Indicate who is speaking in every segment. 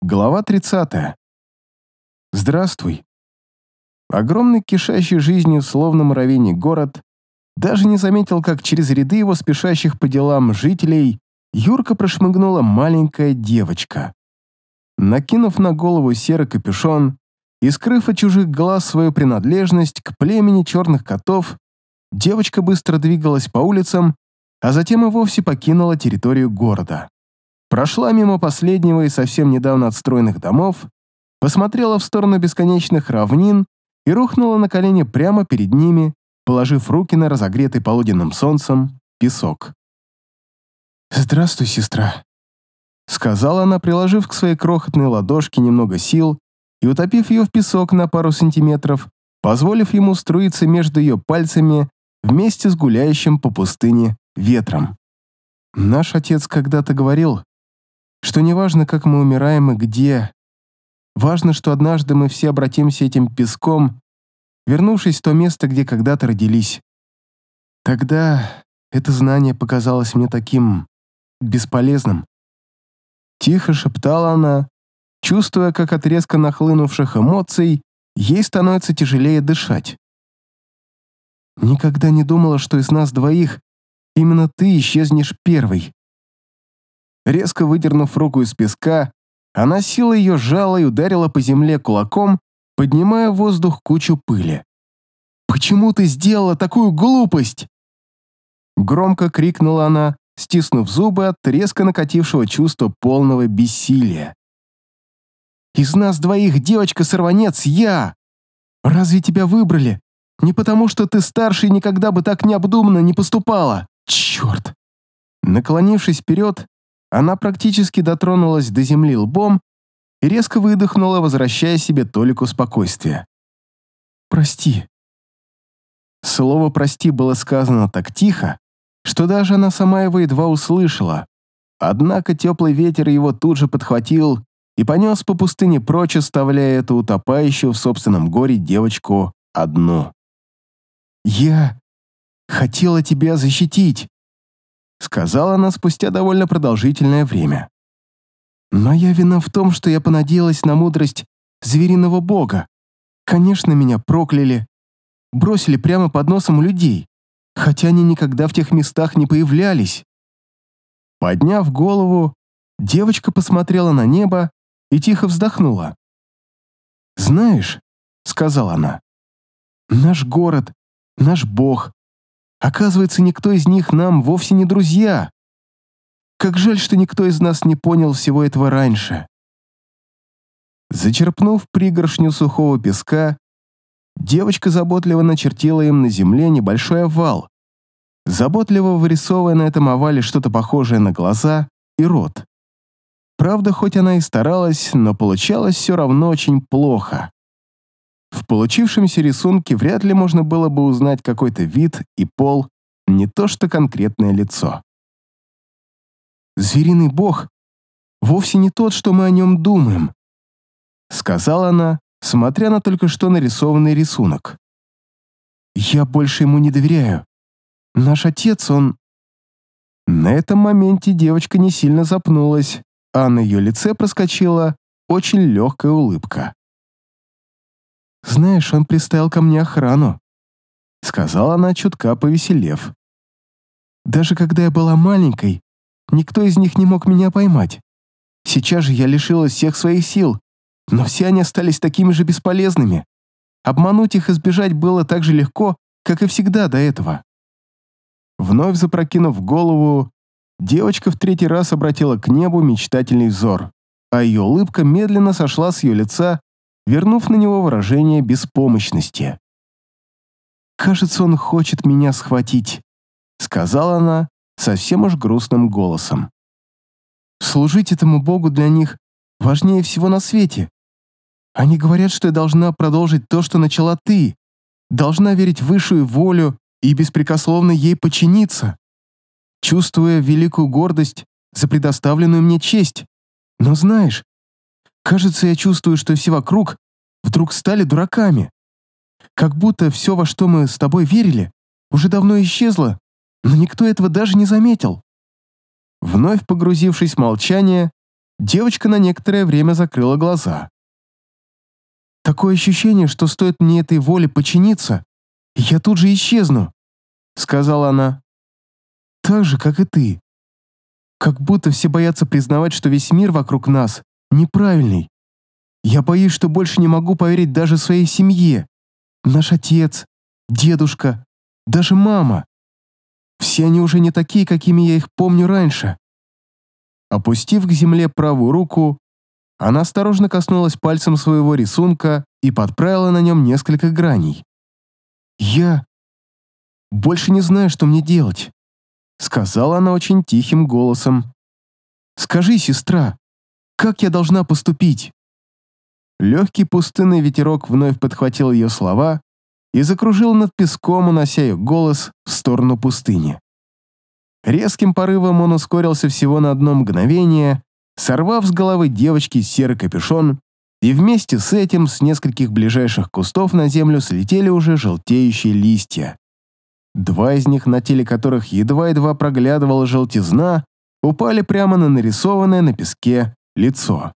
Speaker 1: Глава 30. Здравствуй. Огромный кишащий жизнью, словно муравейник город, даже не заметил, как через ряды его спешащих по делам жителей Юрка прошмыгнула маленькая девочка. Накинув на голову серый капюшон и скрыв от чужих глаз свою принадлежность к племени черных котов, девочка быстро двигалась по улицам, а затем и вовсе покинула территорию города. Прошла мимо последнего и совсем недавно отстроенных домов, посмотрела в сторону бесконечных равнин и рухнула на колени прямо перед ними, положив руки на разогретый полуденным солнцем песок. «Здравствуй, сестра», — сказала она, приложив к своей крохотной ладошке немного сил и утопив ее в песок на пару сантиметров, позволив ему струиться между ее пальцами вместе с гуляющим по пустыне ветром. Наш отец когда-то говорил, что неважно, как мы умираем и где, важно, что однажды мы все обратимся этим песком, вернувшись в то место, где когда-то родились. Тогда это знание показалось мне таким бесполезным. Тихо шептала она, чувствуя, как от резко нахлынувших эмоций ей становится тяжелее дышать. Никогда не думала, что из нас двоих именно ты исчезнешь первой. Резко выдернув руку из песка, она силой ее сжала и ударила по земле кулаком, поднимая в воздух кучу пыли. «Почему ты сделала такую глупость?» Громко крикнула она, стиснув зубы от резко накатившего чувства полного бессилия. «Из нас двоих девочка-сорванец я! Разве тебя выбрали? Не потому, что ты старше и никогда бы так необдуманно не поступала! Черт!» Наклонившись вперед, она практически дотронулась до земли лбом и резко выдохнула, возвращая себе толику спокойствия. «Прости». Слово «прости» было сказано так тихо, что даже она сама его едва услышала. Однако теплый ветер его тут же подхватил и понес по пустыне прочь, оставляя эту утопающую в собственном горе девочку одну. «Я хотела тебя защитить», сказала она спустя довольно продолжительное время. «Моя вина в том, что я понадеялась на мудрость звериного бога. Конечно, меня прокляли, бросили прямо под носом людей, хотя они никогда в тех местах не появлялись». Подняв голову, девочка посмотрела на небо и тихо вздохнула. «Знаешь», — сказала она, — «наш город, наш бог, Оказывается, никто из них нам вовсе не друзья. Как жаль, что никто из нас не понял всего этого раньше. Зачерпнув пригоршню сухого песка, девочка заботливо начертила им на земле небольшой овал, заботливо вырисовывая на этом овале что-то похожее на глаза и рот. Правда, хоть она и старалась, но получалось все равно очень плохо. В получившемся рисунке вряд ли можно было бы узнать какой-то вид и пол, не то что конкретное лицо. «Звериный бог вовсе не тот, что мы о нем думаем», сказала она, смотря на только что нарисованный рисунок. «Я больше ему не доверяю. Наш отец, он...» На этом моменте девочка не сильно запнулась, а на ее лице проскочила очень легкая улыбка. «Знаешь, он приставил ко мне охрану», — сказала она, чутка повеселев. «Даже когда я была маленькой, никто из них не мог меня поймать. Сейчас же я лишилась всех своих сил, но все они остались такими же бесполезными. Обмануть их и сбежать было так же легко, как и всегда до этого». Вновь запрокинув голову, девочка в третий раз обратила к небу мечтательный взор, а ее улыбка медленно сошла с ее лица вернув на него выражение беспомощности. «Кажется, он хочет меня схватить», — сказала она совсем уж грустным голосом. «Служить этому Богу для них важнее всего на свете. Они говорят, что я должна продолжить то, что начала ты, должна верить в высшую волю и беспрекословно ей подчиниться, чувствуя великую гордость за предоставленную мне честь. Но знаешь, Кажется, я чувствую, что все вокруг вдруг стали дураками. Как будто все, во что мы с тобой верили, уже давно исчезло, но никто этого даже не заметил. Вновь погрузившись в молчание, девочка на некоторое время закрыла глаза. «Такое ощущение, что стоит мне этой воле подчиниться, я тут же исчезну», — сказала она. «Так же, как и ты. Как будто все боятся признавать, что весь мир вокруг нас неправильный. Я боюсь, что больше не могу поверить даже своей семье. Наш отец, дедушка, даже мама. Все они уже не такие, какими я их помню раньше. Опустив к земле правую руку, она осторожно коснулась пальцем своего рисунка и подправила на нем несколько граней. «Я больше не знаю, что мне делать», — сказала она очень тихим голосом. «Скажи, сестра, как я должна поступить?» Легкий пустынный ветерок вновь подхватил ее слова и закружил над песком, унося ее голос в сторону пустыни. Резким порывом он ускорился всего на одно мгновение, сорвав с головы девочки серый капюшон, и вместе с этим с нескольких ближайших кустов на землю слетели уже желтеющие листья. Два из них, на теле которых едва-едва проглядывала желтизна, упали прямо на нарисованное на песке лицо.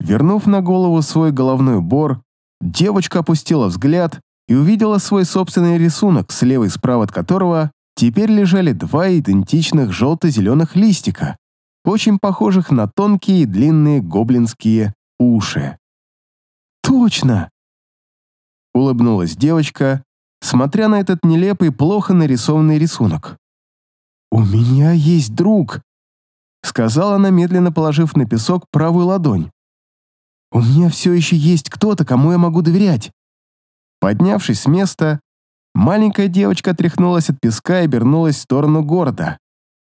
Speaker 1: Вернув на голову свой головной убор, девочка опустила взгляд и увидела свой собственный рисунок, слева и справа от которого теперь лежали два идентичных желто-зеленых листика, очень похожих на тонкие и длинные гоблинские уши. «Точно!» — улыбнулась девочка, смотря на этот нелепый, плохо нарисованный рисунок. «У меня есть друг», — сказала она, медленно положив на песок правую ладонь. «У меня все еще есть кто-то, кому я могу доверять». Поднявшись с места, маленькая девочка отряхнулась от песка и обернулась в сторону города.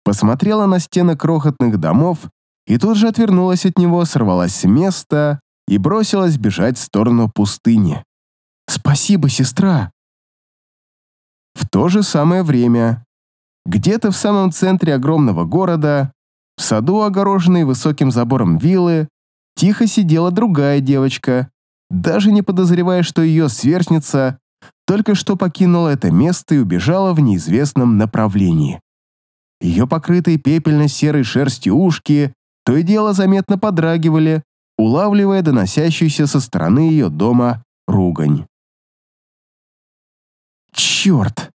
Speaker 1: Посмотрела на стены крохотных домов и тут же отвернулась от него, сорвалась с места и бросилась бежать в сторону пустыни. «Спасибо, сестра!» В то же самое время, где-то в самом центре огромного города, в саду, огороженной высоким забором виллы, тихо сидела другая девочка, даже не подозревая, что ее сверстница только что покинула это место и убежала в неизвестном направлении. Ее покрытые пепельно-серой шерстью ушки то и дело заметно подрагивали, улавливая доносящуюся со стороны ее дома ругань. «Черт!»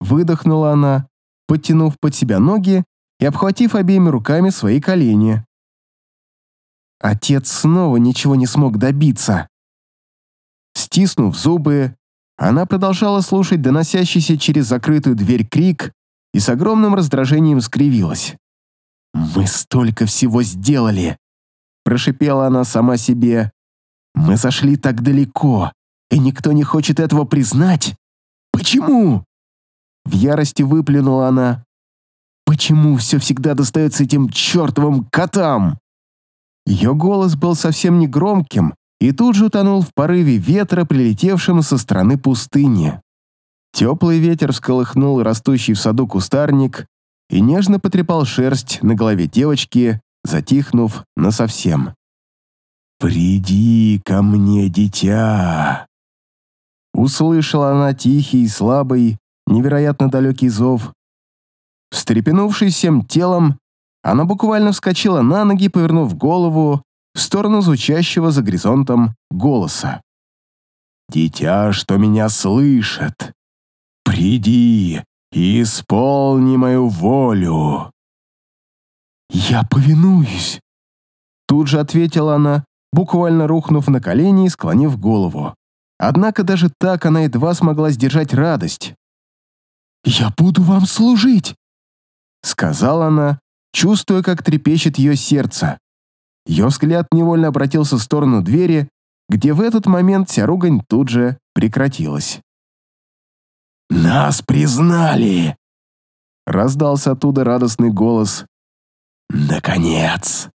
Speaker 1: Выдохнула она, подтянув под себя ноги и обхватив обеими руками свои колени. Отец снова ничего не смог добиться. Стиснув зубы, она продолжала слушать доносящийся через закрытую дверь крик и с огромным раздражением скривилась. «Мы столько всего сделали!» Прошипела она сама себе. «Мы зашли так далеко, и никто не хочет этого признать. Почему?» В ярости выплюнула она. «Почему все всегда достается этим чертовым котам?» Ее голос был совсем не громким и тут же утонул в порыве ветра, прилетевшем со стороны пустыни. Теплый ветер всколыхнул растущий в саду кустарник и нежно потрепал шерсть на голове девочки, затихнув насовсем. «Приди ко мне, дитя!» Услышала она тихий слабый, невероятно далекий зов. Встрепенувшись всем телом, она буквально вскочила на ноги, повернув голову в сторону звучащего за горизонтом голоса. «Дитя, что меня слышит, приди и исполни мою волю». «Я повинуюсь», — тут же ответила она, буквально рухнув на колени и склонив голову. Однако даже так она едва смогла сдержать радость. «Я буду вам служить», — сказала она, чувствуя, как трепещет ее сердце. Ее взгляд невольно обратился в сторону двери, где в этот момент вся ругань тут же прекратилась. «Нас признали!» — раздался оттуда радостный голос. «Наконец!»